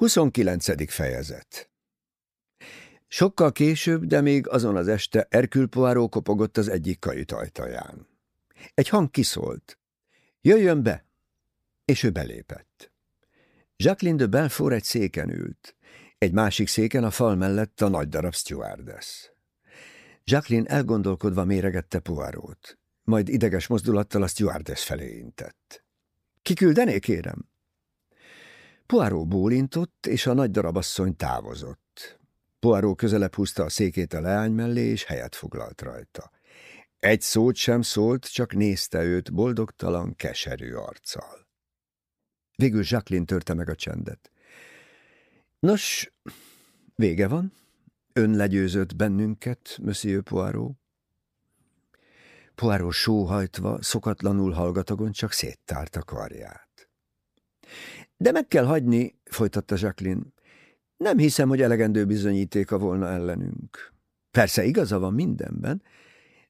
29. fejezet Sokkal később, de még azon az este Erkül Poirot kopogott az egyik kajut ajtaján. Egy hang kiszólt. Jöjjön be! És ő belépett. Jacqueline de Belfort egy széken ült. Egy másik széken a fal mellett a nagy darab stewardess. Jacqueline elgondolkodva méregette Poirot, majd ideges mozdulattal a stewardess felé intett. Kiküldené, kérem? Poirot bólintott, és a nagy darabasszony távozott. Poirot közelebb húzta a székét a leány mellé, és helyet foglalt rajta. Egy szót sem szólt, csak nézte őt boldogtalan, keserű arccal. Végül Jacqueline törte meg a csendet. Nos, vége van? Ön legyőzött bennünket, Monsieur Poirot? Poirot sóhajtva, szokatlanul hallgatagon csak széttárta karját. De meg kell hagyni, folytatta Jacqueline. Nem hiszem, hogy elegendő bizonyítéka volna ellenünk. Persze igaza van mindenben,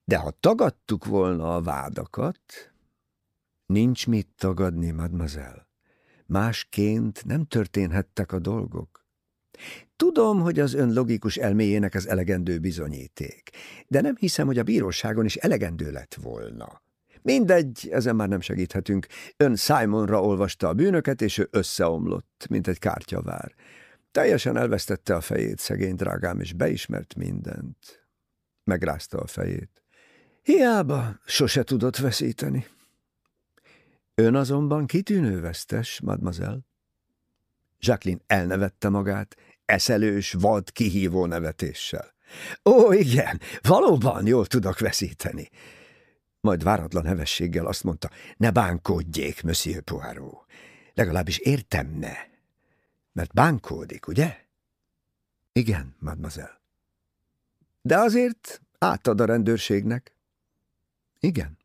de ha tagadtuk volna a vádakat... Nincs mit tagadni, mademoiselle. Másként nem történhettek a dolgok. Tudom, hogy az ön logikus elméjének az elegendő bizonyíték, de nem hiszem, hogy a bíróságon is elegendő lett volna. Mindegy, ezen már nem segíthetünk. Ön Simonra olvasta a bűnöket, és ő összeomlott, mint egy kártyavár. Teljesen elvesztette a fejét, szegény drágám, és beismert mindent. Megrázta a fejét. Hiába sose tudott veszíteni. Ön azonban kitűnő vesztes, mademoiselle. Jacqueline elnevette magát, eszelős, vad, kihívó nevetéssel. Ó, igen, valóban jól tudok veszíteni. Majd váratlan hevességgel azt mondta, ne bánkódjék, Monsieur Poirot. Legalábbis értem ne. Mert bánkódik, ugye? Igen, mademoiselle. De azért átad a rendőrségnek. Igen.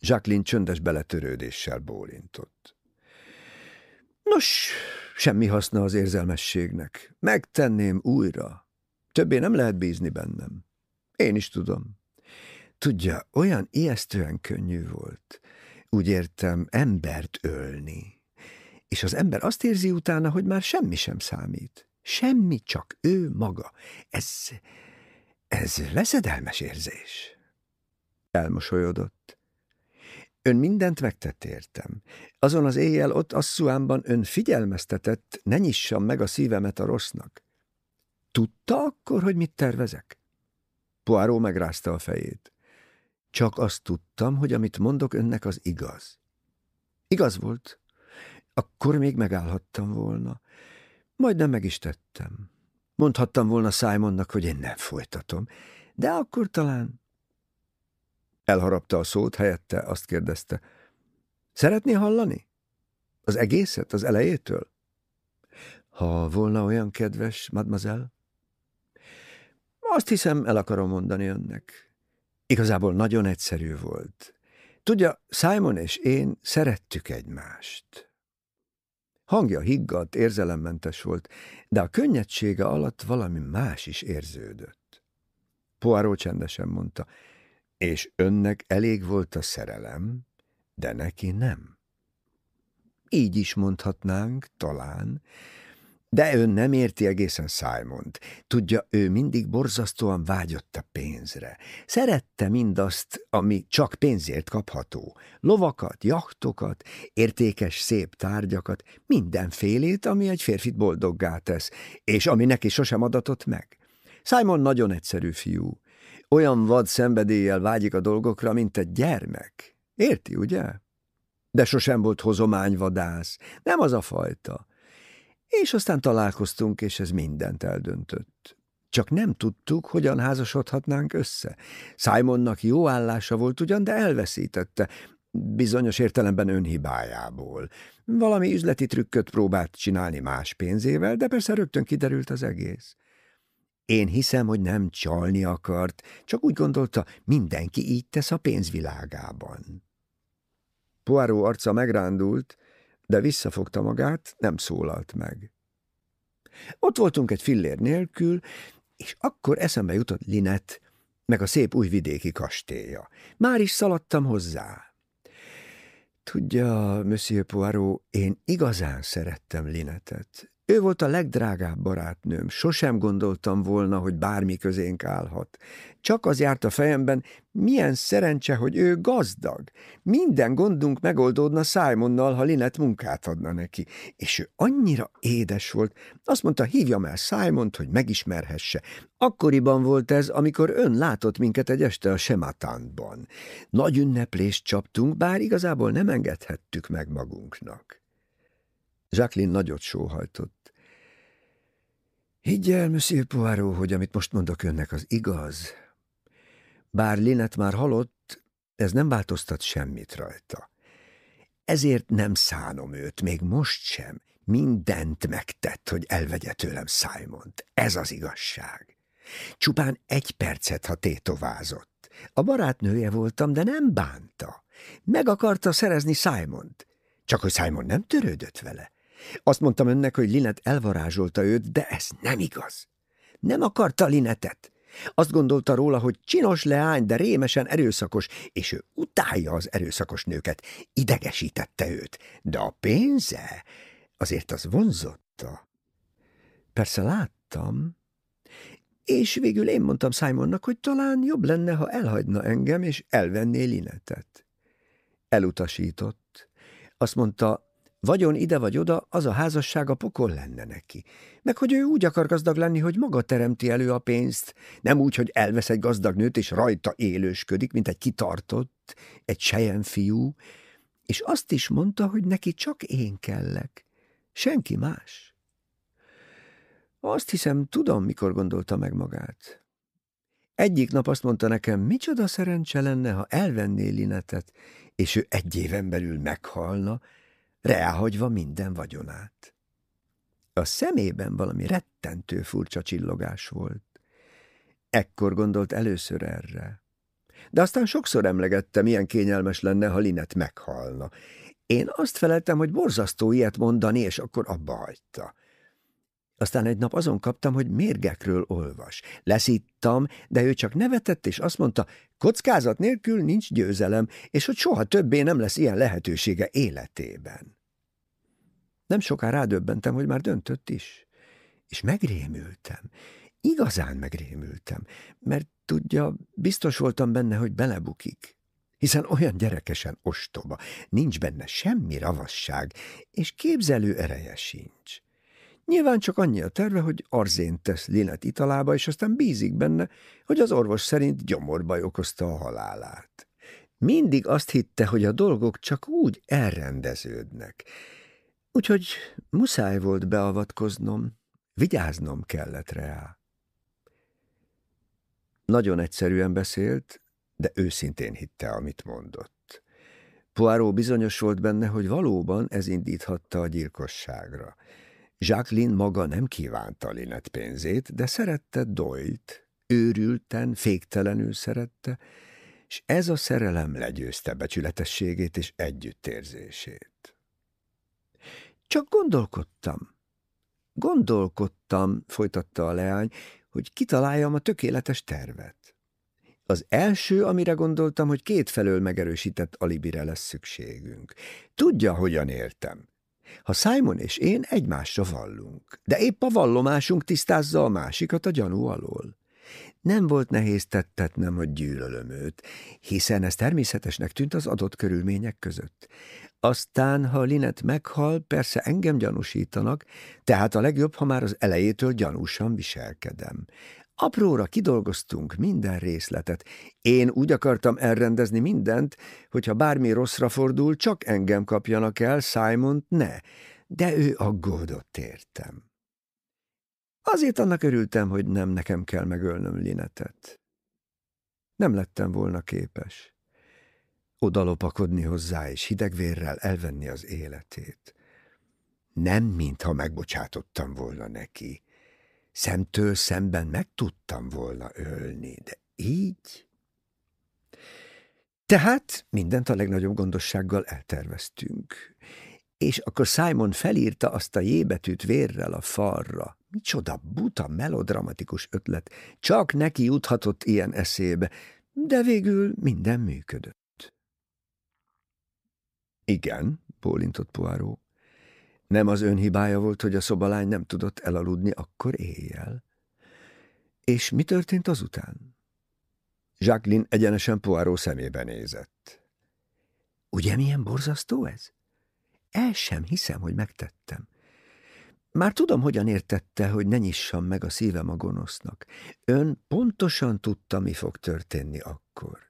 Jacqueline csöndes beletörődéssel bólintott. Nos, semmi haszna az érzelmességnek. Megtenném újra. Többé nem lehet bízni bennem. Én is tudom. Tudja, olyan ijesztően könnyű volt. Úgy értem, embert ölni. És az ember azt érzi utána, hogy már semmi sem számít. Semmi, csak ő maga. Ez, ez veszedelmes érzés. Elmosolyodott. Ön mindent megtett értem. Azon az éjjel ott asszuámban ön figyelmeztetett, ne nyissam meg a szívemet a rossznak. Tudta akkor, hogy mit tervezek? Poirot megrázta a fejét. Csak azt tudtam, hogy amit mondok önnek, az igaz. Igaz volt. Akkor még megállhattam volna. Majdnem meg is tettem. Mondhattam volna Simonnak, hogy én nem folytatom, de akkor talán... Elharapta a szót, helyette azt kérdezte. Szeretné hallani? Az egészet, az elejétől? Ha volna olyan kedves, mademoiselle? Azt hiszem, el akarom mondani önnek. Igazából nagyon egyszerű volt. Tudja, Simon és én szerettük egymást. Hangja higgadt, érzelemmentes volt, de a könnyedsége alatt valami más is érződött. Poirot csendesen mondta, és önnek elég volt a szerelem, de neki nem. Így is mondhatnánk, talán, de ön nem érti egészen Simont. Tudja, ő mindig borzasztóan vágyott a pénzre. Szerette mindazt, ami csak pénzért kapható. Lovakat, jachtokat, értékes szép tárgyakat, mindenfélét, ami egy férfit boldoggá tesz, és ami neki sosem adatott meg. Simon nagyon egyszerű fiú. Olyan vad szenvedéllyel vágyik a dolgokra, mint egy gyermek. Érti, ugye? De sosem volt hozományvadász. Nem az a fajta. És aztán találkoztunk, és ez mindent eldöntött. Csak nem tudtuk, hogyan házasodhatnánk össze. Simonnak jó állása volt ugyan, de elveszítette, bizonyos értelemben önhibájából. Valami üzleti trükköt próbált csinálni más pénzével, de persze rögtön kiderült az egész. Én hiszem, hogy nem csalni akart, csak úgy gondolta, mindenki így tesz a pénzvilágában. Poirot arca megrándult, de visszafogta magát, nem szólalt meg. Ott voltunk egy fillér nélkül, és akkor eszembe jutott Linet, meg a szép újvidéki kastélya. Már is szaladtam hozzá. Tudja, Monsieur Poirot, én igazán szerettem Linetet. Ő volt a legdrágább barátnőm, sosem gondoltam volna, hogy bármi közénk állhat. Csak az járt a fejemben, milyen szerencse, hogy ő gazdag. Minden gondunk megoldódna Simonnal, ha Linet munkát adna neki. És ő annyira édes volt, azt mondta, hívjam el Simont, hogy megismerhesse. Akkoriban volt ez, amikor ön látott minket egy este a Sematánban. Nagy ünneplést csaptunk, bár igazából nem engedhettük meg magunknak. Jacqueline nagyot sóhajtott. Higgy el, Monsieur Poirot, hogy amit most mondok önnek, az igaz. Bár Linet már halott, ez nem változtat semmit rajta. Ezért nem szánom őt, még most sem. Mindent megtett, hogy elvegye tőlem Simont. Ez az igazság. Csupán egy percet, ha tétovázott. A barátnője voltam, de nem bánta. Meg akarta szerezni Simont. Csak hogy Simon nem törődött vele. Azt mondtam önnek, hogy Linet elvarázsolta őt, de ez nem igaz. Nem akarta Linetet. Azt gondolta róla, hogy csinos leány, de rémesen erőszakos, és ő utálja az erőszakos nőket. Idegesítette őt, de a pénze azért az vonzotta. Persze láttam, és végül én mondtam Simonnak, hogy talán jobb lenne, ha elhagyna engem, és elvenné Linetet. Elutasított. Azt mondta, Vagyon ide vagy oda, az a házasság a pokol lenne neki. Meg hogy ő úgy akar gazdag lenni, hogy maga teremti elő a pénzt, nem úgy, hogy elvesz egy gazdag nőt, és rajta élősködik, mint egy kitartott, egy sejen fiú, és azt is mondta, hogy neki csak én kellek, senki más. Azt hiszem, tudom, mikor gondolta meg magát. Egyik nap azt mondta nekem, micsoda szerencse lenne, ha elvenné Linetet, és ő egy éven belül meghalna, reáhagyva minden vagyonát. A szemében valami rettentő furcsa csillogás volt. Ekkor gondolt először erre. De aztán sokszor emlegette, milyen kényelmes lenne, ha Linet meghalna. Én azt feleltem, hogy borzasztó ilyet mondani, és akkor abba hagyta. Aztán egy nap azon kaptam, hogy mérgekről olvas. Leszittam, de ő csak nevetett, és azt mondta, kockázat nélkül nincs győzelem, és hogy soha többé nem lesz ilyen lehetősége életében. Nem soká rádöbbentem, hogy már döntött is. És megrémültem. Igazán megrémültem, mert tudja, biztos voltam benne, hogy belebukik. Hiszen olyan gyerekesen ostoba, nincs benne semmi ravasság, és képzelő ereje sincs. Nyilván csak annyi a terve, hogy arzént tesz Linet italába, és aztán bízik benne, hogy az orvos szerint gyomorbaj okozta a halálát. Mindig azt hitte, hogy a dolgok csak úgy elrendeződnek, Úgyhogy muszáj volt beavatkoznom, vigyáznom kellett rá. Nagyon egyszerűen beszélt, de őszintén hitte, amit mondott. Poirot bizonyos volt benne, hogy valóban ez indíthatta a gyilkosságra. Jacqueline maga nem kívánta Linet pénzét, de szerette Doyt, őrülten, féktelenül szerette, és ez a szerelem legyőzte becsületességét és együttérzését. Csak gondolkodtam. Gondolkodtam, folytatta a leány, hogy kitaláljam a tökéletes tervet. Az első, amire gondoltam, hogy kétfelől megerősített alibire lesz szükségünk. Tudja, hogyan értem. Ha Simon és én egymásra vallunk, de épp a vallomásunk tisztázza a másikat a gyanú alól. Nem volt nehéz tettetnem, hogy gyűlölöm őt, hiszen ez természetesnek tűnt az adott körülmények között. Aztán, ha Linet meghal, persze engem gyanúsítanak, tehát a legjobb, ha már az elejétől gyanúsan viselkedem. Apróra kidolgoztunk minden részletet. Én úgy akartam elrendezni mindent, hogyha bármi rosszra fordul, csak engem kapjanak el, simon ne, de ő aggódott értem. Azért annak örültem, hogy nem nekem kell megölnöm Linetet. Nem lettem volna képes odalopakodni hozzá és hidegvérrel elvenni az életét. Nem, mintha megbocsátottam volna neki. Szemtől szemben meg tudtam volna ölni, de így... Tehát mindent a legnagyobb gondossággal elterveztünk. És akkor Simon felírta azt a jébetűt vérrel a falra. Micsoda buta, melodramatikus ötlet. Csak neki juthatott ilyen eszébe, de végül minden működött. Igen, bólintott Poirot. Nem az ön hibája volt, hogy a szobalány nem tudott elaludni akkor éjjel. És mi történt azután? Jacqueline egyenesen Poirot szemébe nézett. Ugye milyen borzasztó ez? El sem hiszem, hogy megtettem. Már tudom, hogyan értette, hogy ne nyissam meg a szívem a gonosznak. Ön pontosan tudta, mi fog történni akkor.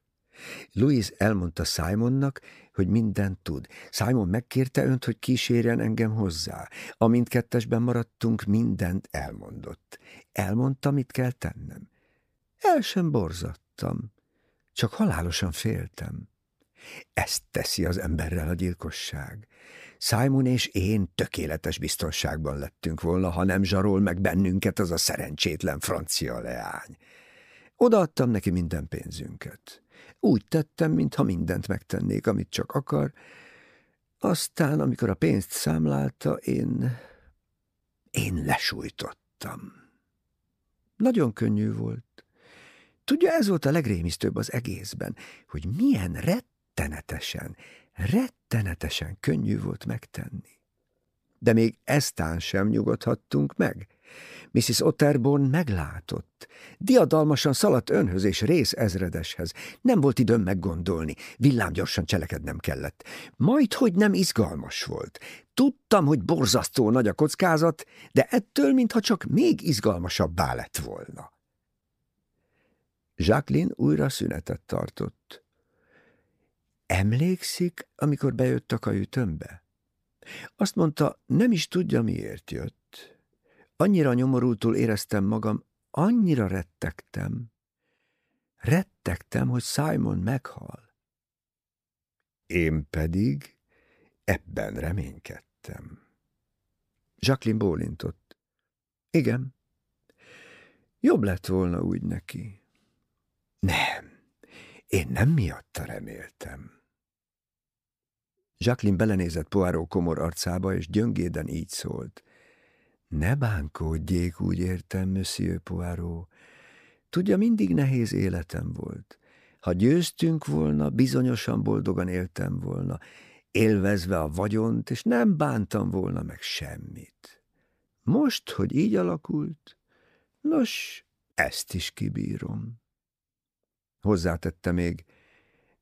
Louis elmondta Simonnak, hogy mindent tud. Simon megkérte önt, hogy kísérjen engem hozzá. Amint kettesben maradtunk, mindent elmondott. Elmondta, mit kell tennem. El sem borzattam, csak halálosan féltem. Ezt teszi az emberrel a gyilkosság. Simon és én tökéletes biztonságban lettünk volna, ha nem zsarol meg bennünket az a szerencsétlen francia leány. Odaadtam neki minden pénzünket. Úgy tettem, mintha mindent megtennék, amit csak akar. Aztán, amikor a pénzt számlálta, én... én lesújtottam. Nagyon könnyű volt. Tudja, ez volt a legrémisztőbb az egészben, hogy milyen rettenetesen, rettenetesen könnyű volt megtenni. De még eztán sem nyugodhattunk meg. Mrs. Otterborn meglátott. Diadalmasan szaladt önhöz és rész ezredeshez. Nem volt időm meggondolni, villámgyorsan cselekednem kellett. Majd, hogy nem izgalmas volt. Tudtam, hogy borzasztó nagy a kockázat, de ettől, mintha csak még izgalmasabbá lett volna. Jacqueline újra szünetet tartott. Emlékszik, amikor bejött a kajütömbe? Azt mondta, nem is tudja, miért jött. Annyira nyomorultul éreztem magam, annyira rettegtem. Rettegtem, hogy Simon meghal. Én pedig ebben reménykedtem. Jacqueline bólintott. Igen. Jobb lett volna úgy neki. Nem, én nem miatta reméltem. Jacqueline belenézett Poirot komor arcába, és gyöngéden így szólt. Ne bánkódjék, úgy értem, Monsieur Poirot. Tudja, mindig nehéz életem volt. Ha győztünk volna, bizonyosan boldogan éltem volna, élvezve a vagyont, és nem bántam volna meg semmit. Most, hogy így alakult, nos, ezt is kibírom. Hozzátette még,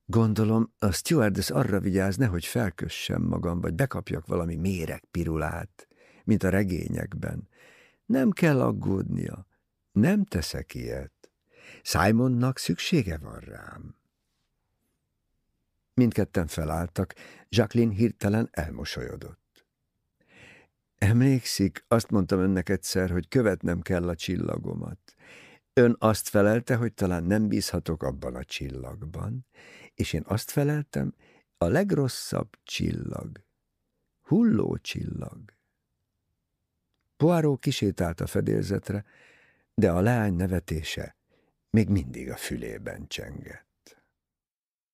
gondolom, a stewardess arra vigyáz, nehogy felkössem magam, vagy bekapjak valami méreg pirulát mint a regényekben. Nem kell aggódnia, nem teszek ilyet. Simonnak szüksége van rám. Mindketten felálltak, Jacqueline hirtelen elmosolyodott. Emlékszik, azt mondtam önnek egyszer, hogy követnem kell a csillagomat. Ön azt felelte, hogy talán nem bízhatok abban a csillagban, és én azt feleltem, a legrosszabb csillag, hulló csillag. Poirot kisétált a fedélzetre, de a leány nevetése még mindig a fülében csengett.